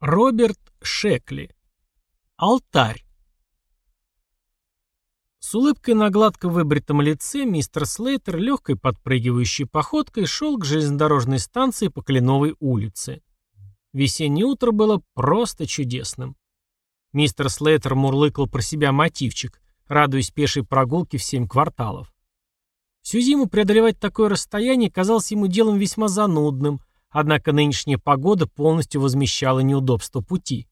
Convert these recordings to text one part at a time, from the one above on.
Роберт Шекли. Алтарь. С улыбкой на гладко выбритом лице мистер Слейтер легкой подпрыгивающей походкой шел к железнодорожной станции по Кленовой улице. Весеннее утро было просто чудесным. Мистер Слейтер мурлыкал про себя мотивчик, радуясь пешей прогулке в семь кварталов. Всю зиму преодолевать такое расстояние казалось ему делом весьма занудным – Однако нынешняя погода полностью возмещала неудобства пути.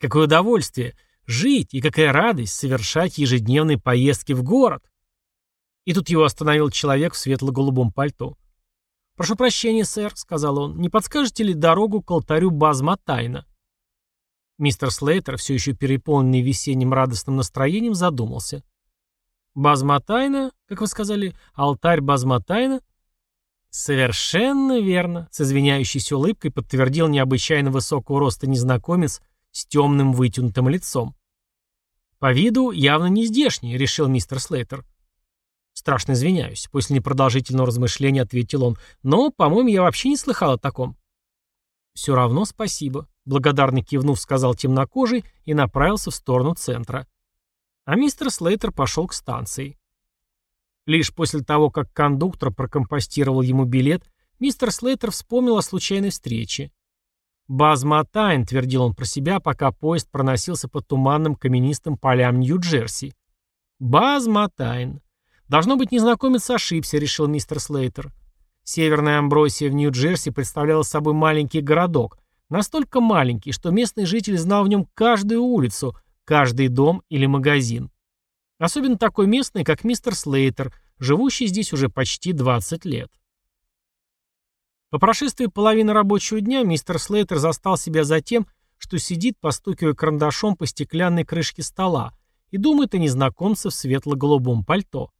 Какое удовольствие жить и какая радость совершать ежедневные поездки в город. И тут его остановил человек в светло-голубом пальто. «Прошу прощения, сэр», — сказал он, — «не подскажете ли дорогу к алтарю Базматайна?» Мистер Слейтер, все еще переполненный весенним радостным настроением, задумался. «Базматайна, как вы сказали, алтарь Базматайна?» «Совершенно верно», — с извиняющейся улыбкой подтвердил необычайно высокого роста незнакомец с темным вытянутым лицом. «По виду явно не здешний», — решил мистер Слейтер. «Страшно извиняюсь», — после непродолжительного размышления ответил он. «Но, по-моему, я вообще не слыхал о таком». «Все равно спасибо», — благодарно кивнув, сказал темнокожий и направился в сторону центра. А мистер Слейтер пошел к станции. Лишь после того, как кондуктор прокомпостировал ему билет, мистер Слейтер вспомнил о случайной встрече. «Базматайн», — твердил он про себя, пока поезд проносился по туманным каменистым полям Нью-Джерси. «Базматайн». «Должно быть, незнакомец ошибся», — решил мистер Слейтер. Северная Амбросия в Нью-Джерси представляла собой маленький городок, настолько маленький, что местный житель знал в нем каждую улицу, каждый дом или магазин. Особенно такой местный, как мистер Слейтер, живущий здесь уже почти 20 лет. По прошествии половины рабочего дня мистер Слейтер застал себя за тем, что сидит, постукивая карандашом по стеклянной крышке стола и думает о незнакомце в светло-голубом пальто.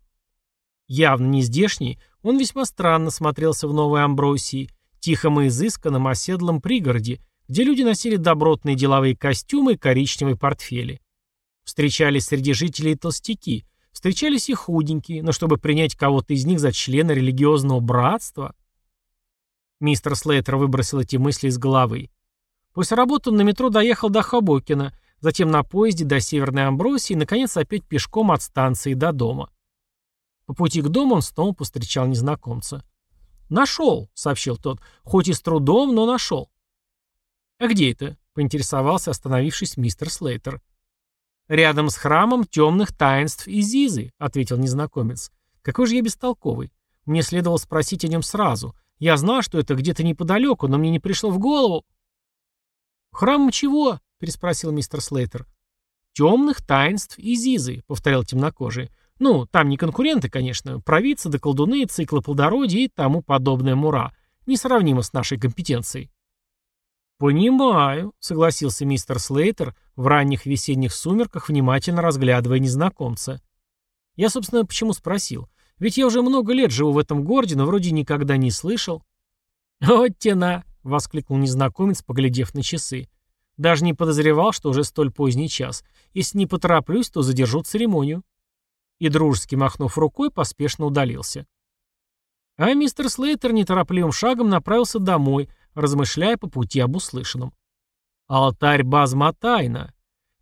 Явно не здешний, он весьма странно смотрелся в Новой Амбросии, тихом и изысканном оседлом пригороде, где люди носили добротные деловые костюмы и коричневые портфели. Встречались среди жителей толстяки, встречались и худенькие, но чтобы принять кого-то из них за члена религиозного братства... Мистер Слейтер выбросил эти мысли из головы. После работы он на метро доехал до Хобокина, затем на поезде до Северной Амбросии и, наконец, опять пешком от станции до дома. По пути к дому он снова повстречал незнакомца. «Нашел», — сообщил тот, — «хоть и с трудом, но нашел». «А где это?» — поинтересовался, остановившись мистер Слейтер. «Рядом с храмом темных таинств Изизы», — ответил незнакомец. «Какой же я бестолковый. Мне следовало спросить о нем сразу. Я знал, что это где-то неподалеку, но мне не пришло в голову». «Храмом чего?» — переспросил мистер Слейтер. «Темных таинств Изизы», — повторял темнокожий. «Ну, там не конкуренты, конечно. Провидцы да колдуны, циклы плодородия и тому подобное мура. Несравнимо с нашей компетенцией». «Понимаю», — согласился мистер Слейтер, в ранних весенних сумерках внимательно разглядывая незнакомца. «Я, собственно, почему спросил? Ведь я уже много лет живу в этом городе, но вроде никогда не слышал». «Вот тена!» — воскликнул незнакомец, поглядев на часы. «Даже не подозревал, что уже столь поздний час. Если не потороплюсь, то задержу церемонию». И, дружески махнув рукой, поспешно удалился. А мистер Слейтер неторопливым шагом направился домой — размышляя по пути об услышанном. Алтарь Базматайна.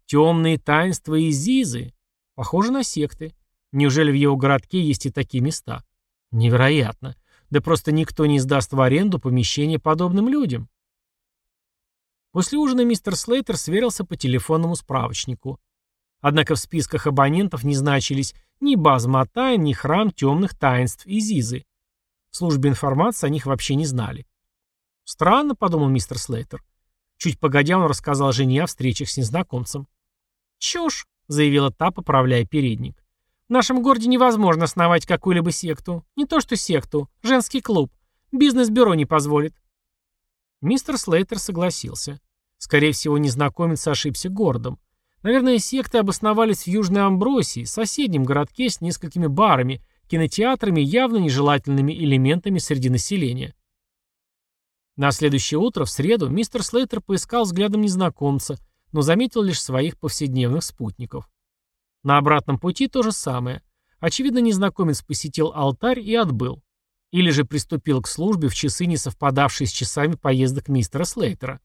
Темные таинства Изизы. Похоже на секты. Неужели в его городке есть и такие места? Невероятно. Да просто никто не сдаст в аренду помещение подобным людям. После ужина мистер Слейтер сверился по телефонному справочнику. Однако в списках абонентов не значились ни Базматайн, ни Храм Темных Таинств Изизы. В службе информации о них вообще не знали. «Странно», — подумал мистер Слейтер. Чуть погодя, он рассказал жене о встречах с незнакомцем. «Чушь», — заявила та, поправляя передник. «В нашем городе невозможно основать какую-либо секту. Не то что секту, женский клуб. Бизнес-бюро не позволит». Мистер Слейтер согласился. Скорее всего, незнакомец ошибся городом. Наверное, секты обосновались в Южной Амбросии, соседнем городке с несколькими барами, кинотеатрами явно нежелательными элементами среди населения. На следующее утро, в среду, мистер Слейтер поискал взглядом незнакомца, но заметил лишь своих повседневных спутников. На обратном пути то же самое. Очевидно, незнакомец посетил алтарь и отбыл. Или же приступил к службе в часы, не совпадавшие с часами поездок мистера Слейтера.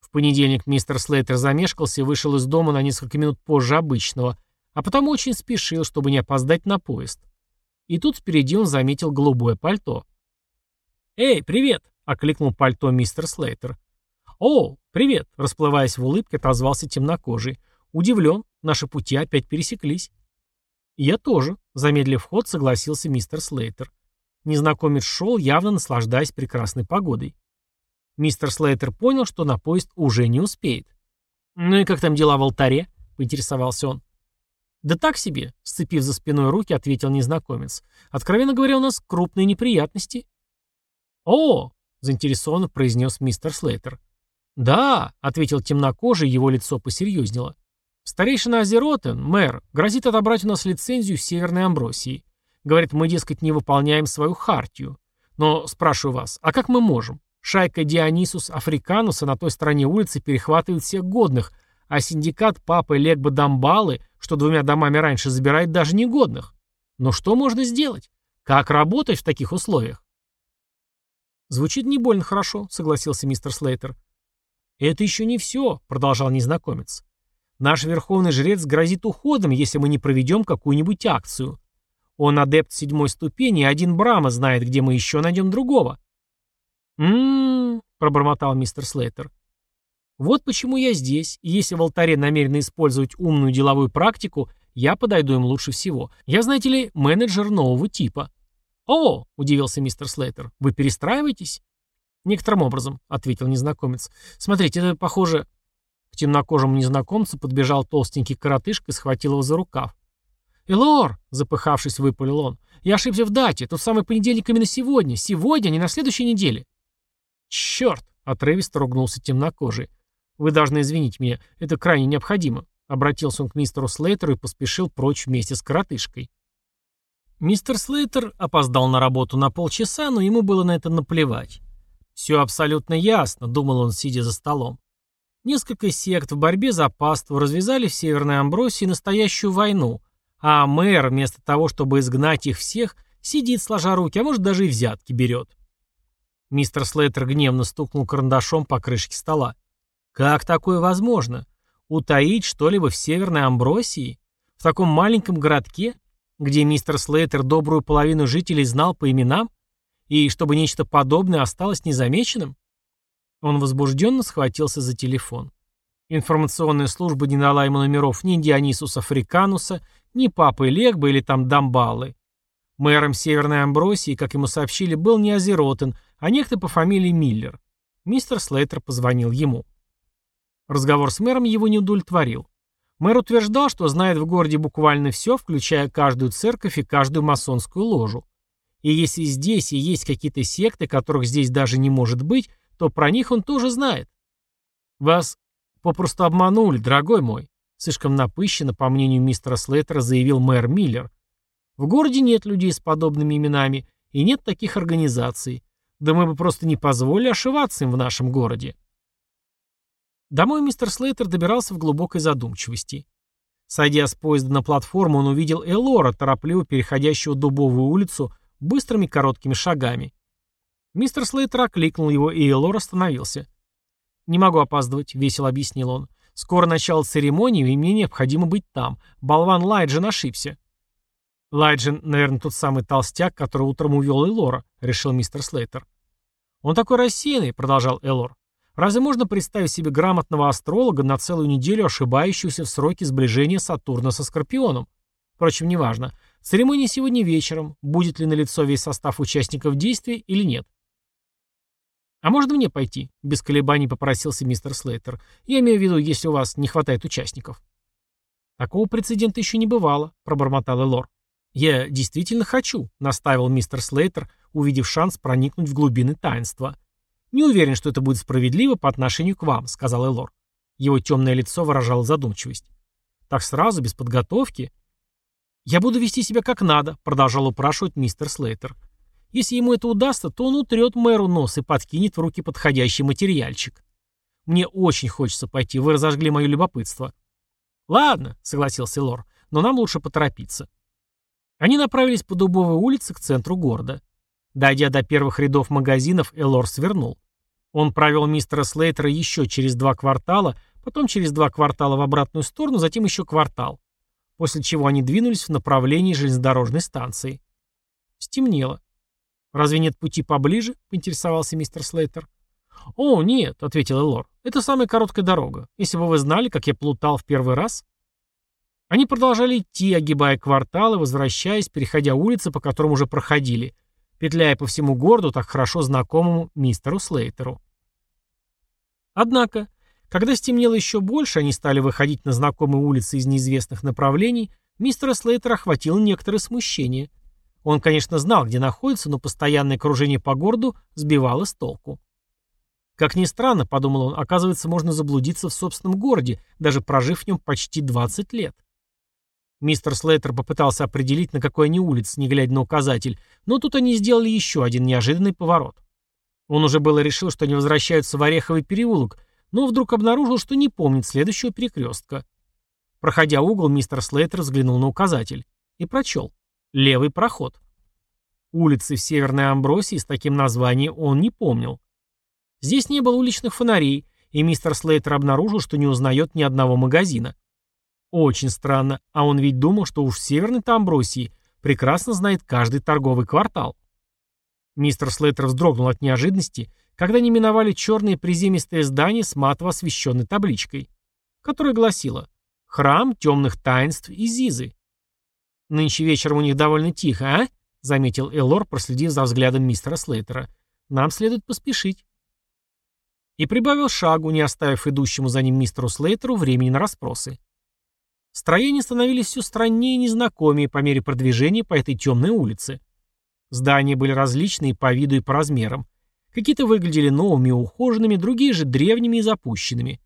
В понедельник мистер Слейтер замешкался и вышел из дома на несколько минут позже обычного, а потому очень спешил, чтобы не опоздать на поезд. И тут впереди он заметил голубое пальто. «Эй, привет!» — окликнул пальто мистер Слейтер. «О, привет!» — расплываясь в улыбке, отозвался темнокожий. «Удивлен, наши пути опять пересеклись». «Я тоже», — замедлив ход, согласился мистер Слейтер. Незнакомец шел, явно наслаждаясь прекрасной погодой. Мистер Слейтер понял, что на поезд уже не успеет. «Ну и как там дела в алтаре?» — поинтересовался он. «Да так себе», — сцепив за спиной руки, ответил незнакомец. «Откровенно говоря, у нас крупные неприятности». «О!» — заинтересованно произнес мистер Слейтер. «Да», — ответил темнокожий, его лицо посерьезнело. «Старейшина Азеротен, мэр, грозит отобрать у нас лицензию Северной Амбросии. Говорит, мы, дескать, не выполняем свою хартию. Но спрашиваю вас, а как мы можем? Шайка Дионисус Африкануса на той стороне улицы перехватывает всех годных, а синдикат Папы Легба Дамбалы, что двумя домами раньше забирает даже негодных. Но что можно сделать? Как работать в таких условиях? Звучит не больно хорошо, согласился мистер Слейтер. Это еще не все, продолжал незнакомец. Наш верховный жрец грозит уходом, если мы не проведем какую-нибудь акцию. Он адепт седьмой ступени, и один Брама знает, где мы еще найдем другого. «М-м-м», пробормотал мистер Слейтер. Вот почему я здесь, если в алтаре намерены использовать умную деловую практику, я подойду им лучше всего. Я, знаете ли, менеджер нового типа. «О!» — удивился мистер Слейтер. «Вы перестраиваетесь?» «Некоторым образом», — ответил незнакомец. «Смотрите, это похоже...» К темнокожему незнакомцу подбежал толстенький коротышка и схватил его за рукав. «Элор!» — запыхавшись, выпалил он. «Я ошибся в дате. Тот самый понедельник именно сегодня. Сегодня, а не на следующей неделе». «Черт!» — отрывисто ругнулся темнокожий. «Вы должны извинить меня. Это крайне необходимо», — обратился он к мистеру Слейтеру и поспешил прочь вместе с коротышкой. Мистер Слейтер опоздал на работу на полчаса, но ему было на это наплевать. «Все абсолютно ясно», — думал он, сидя за столом. Несколько сект в борьбе за паству развязали в Северной Амбросии настоящую войну, а мэр, вместо того, чтобы изгнать их всех, сидит сложа руки, а может даже и взятки берет. Мистер Слейтер гневно стукнул карандашом по крышке стола. Как такое возможно? Утаить что-либо в Северной Амбросии? В таком маленьком городке, где мистер Слейтер добрую половину жителей знал по именам? И чтобы нечто подобное осталось незамеченным? Он возбужденно схватился за телефон. Информационная служба не дала ему номеров ни Дионисуса Африкануса, ни Папы Легба или там Дамбалы. Мэром Северной Амбросии, как ему сообщили, был не Азеротен, а некто по фамилии Миллер. Мистер Слейтер позвонил ему. Разговор с мэром его не удовлетворил. Мэр утверждал, что знает в городе буквально все, включая каждую церковь и каждую масонскую ложу. И если здесь и есть какие-то секты, которых здесь даже не может быть, то про них он тоже знает. Вас попросту обманули, дорогой мой, слишком напыщенно, по мнению мистера Слейтера, заявил мэр Миллер. В городе нет людей с подобными именами, и нет таких организаций. Да мы бы просто не позволили ошиваться им в нашем городе. Домой мистер Слейтер добирался в глубокой задумчивости. Сойдя с поезда на платформу, он увидел Элора, торопливо переходящего дубовую улицу, быстрыми короткими шагами. Мистер Слейтер окликнул его, и Элор остановился. «Не могу опаздывать», — весело объяснил он. «Скоро начало церемонии, и мне необходимо быть там. Болван Лайджин ошибся». «Лайджин, наверное, тот самый толстяк, который утром увел Элора», — решил мистер Слейтер. «Он такой рассеянный», — продолжал Элор. Разве можно представить себе грамотного астролога на целую неделю ошибающегося в сроке сближения Сатурна со Скорпионом? Впрочем, неважно. Церемония сегодня вечером. Будет ли налицо весь состав участников действия или нет? «А можно мне пойти?» — без колебаний попросился мистер Слейтер. «Я имею в виду, если у вас не хватает участников». «Такого прецедента еще не бывало», — пробормотал Элор. «Я действительно хочу», — наставил мистер Слейтер, увидев шанс проникнуть в глубины таинства. «Не уверен, что это будет справедливо по отношению к вам», — сказал Элор. Его темное лицо выражало задумчивость. «Так сразу, без подготовки?» «Я буду вести себя как надо», — продолжал упрашивать мистер Слейтер. «Если ему это удастся, то он утрет мэру нос и подкинет в руки подходящий материальчик. Мне очень хочется пойти, вы разожгли мое любопытство». «Ладно», — согласился Лор, — «но нам лучше поторопиться». Они направились по Дубовой улице к центру города. Дойдя до первых рядов магазинов, Элор свернул. Он провел мистера Слейтера еще через два квартала, потом через два квартала в обратную сторону, затем еще квартал. После чего они двинулись в направлении железнодорожной станции. Стемнело. «Разве нет пути поближе?» — поинтересовался мистер Слейтер. «О, нет», — ответил Элор. «Это самая короткая дорога. Если бы вы знали, как я плутал в первый раз...» Они продолжали идти, огибая кварталы, возвращаясь, переходя улицы, по которым уже проходили, петляя по всему городу, так хорошо знакомому мистеру Слейтеру. Однако, когда стемнело еще больше, они стали выходить на знакомые улицы из неизвестных направлений, мистера Слейтера охватило некоторое смущение. Он, конечно, знал, где находится, но постоянное кружение по городу сбивало с толку. Как ни странно, подумал он, оказывается, можно заблудиться в собственном городе, даже прожив в нем почти 20 лет. Мистер Слейтер попытался определить, на какой они улице, не глядя на указатель, но тут они сделали еще один неожиданный поворот. Он уже было решил, что они возвращаются в Ореховый переулок, но вдруг обнаружил, что не помнит следующего перекрестка. Проходя угол, мистер Слейтер взглянул на указатель и прочел. Левый проход. Улицы в Северной Амбросии с таким названием он не помнил. Здесь не было уличных фонарей, и мистер Слейтер обнаружил, что не узнает ни одного магазина. Очень странно, а он ведь думал, что уж в Северной-то прекрасно знает каждый торговый квартал. Мистер Слейтер вздрогнул от неожиданности, когда не миновали черное приземистое здание с матово освещенной табличкой, которая гласила «Храм темных таинств Изизы». «Нынче вечером у них довольно тихо, а?» — заметил Элор, проследив за взглядом мистера Слейтера. «Нам следует поспешить». И прибавил шагу, не оставив идущему за ним мистеру Слейтеру времени на расспросы. Строения становились все страннее и незнакомее по мере продвижения по этой темной улице. Здания были различные по виду и по размерам. Какие-то выглядели новыми и ухоженными, другие же древними и запущенными.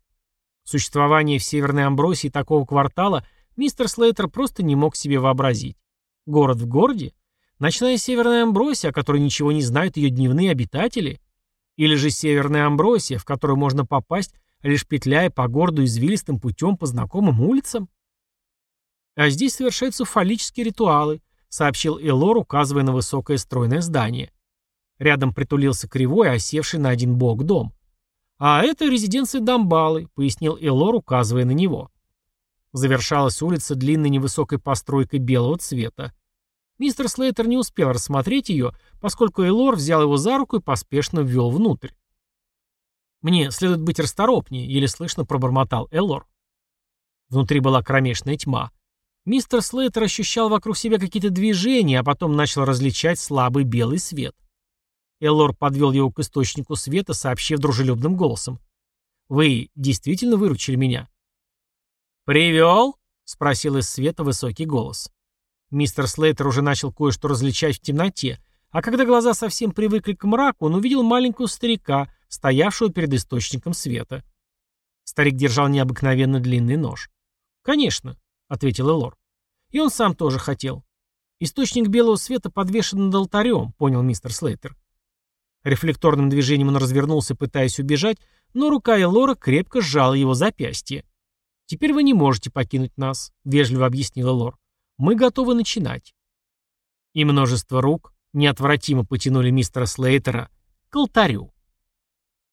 Существование в Северной Амбросии такого квартала мистер Слейтер просто не мог себе вообразить. Город в городе? Ночная Северная Амбросия, о которой ничего не знают ее дневные обитатели? Или же Северная Амбросия, в которую можно попасть, лишь петляя по городу извилистым путем по знакомым улицам? А здесь совершаются фаллические ритуалы, сообщил Элор, указывая на высокое стройное здание. Рядом притулился кривой, осевший на один бок дом. «А это резиденция Дамбалы», — пояснил Элор, указывая на него. Завершалась улица длинной невысокой постройкой белого цвета. Мистер Слейтер не успел рассмотреть ее, поскольку Элор взял его за руку и поспешно ввел внутрь. «Мне следует быть расторопнее», — еле слышно пробормотал Элор. Внутри была кромешная тьма. Мистер Слейтер ощущал вокруг себя какие-то движения, а потом начал различать слабый белый свет. Эллор подвел его к источнику света, сообщив дружелюбным голосом. «Вы действительно выручили меня?» «Привел?» — спросил из света высокий голос. Мистер Слейтер уже начал кое-что различать в темноте, а когда глаза совсем привыкли к мраку, он увидел маленького старика, стоявшего перед источником света. Старик держал необыкновенно длинный нож. «Конечно», — ответил Элор. «И он сам тоже хотел. Источник белого света подвешен над алтарем», — понял мистер Слейтер. Рефлекторным движением он развернулся, пытаясь убежать, но рука Элора крепко сжала его запястье. «Теперь вы не можете покинуть нас», — вежливо объяснил Элор. «Мы готовы начинать». И множество рук неотвратимо потянули мистера Слейтера к алтарю.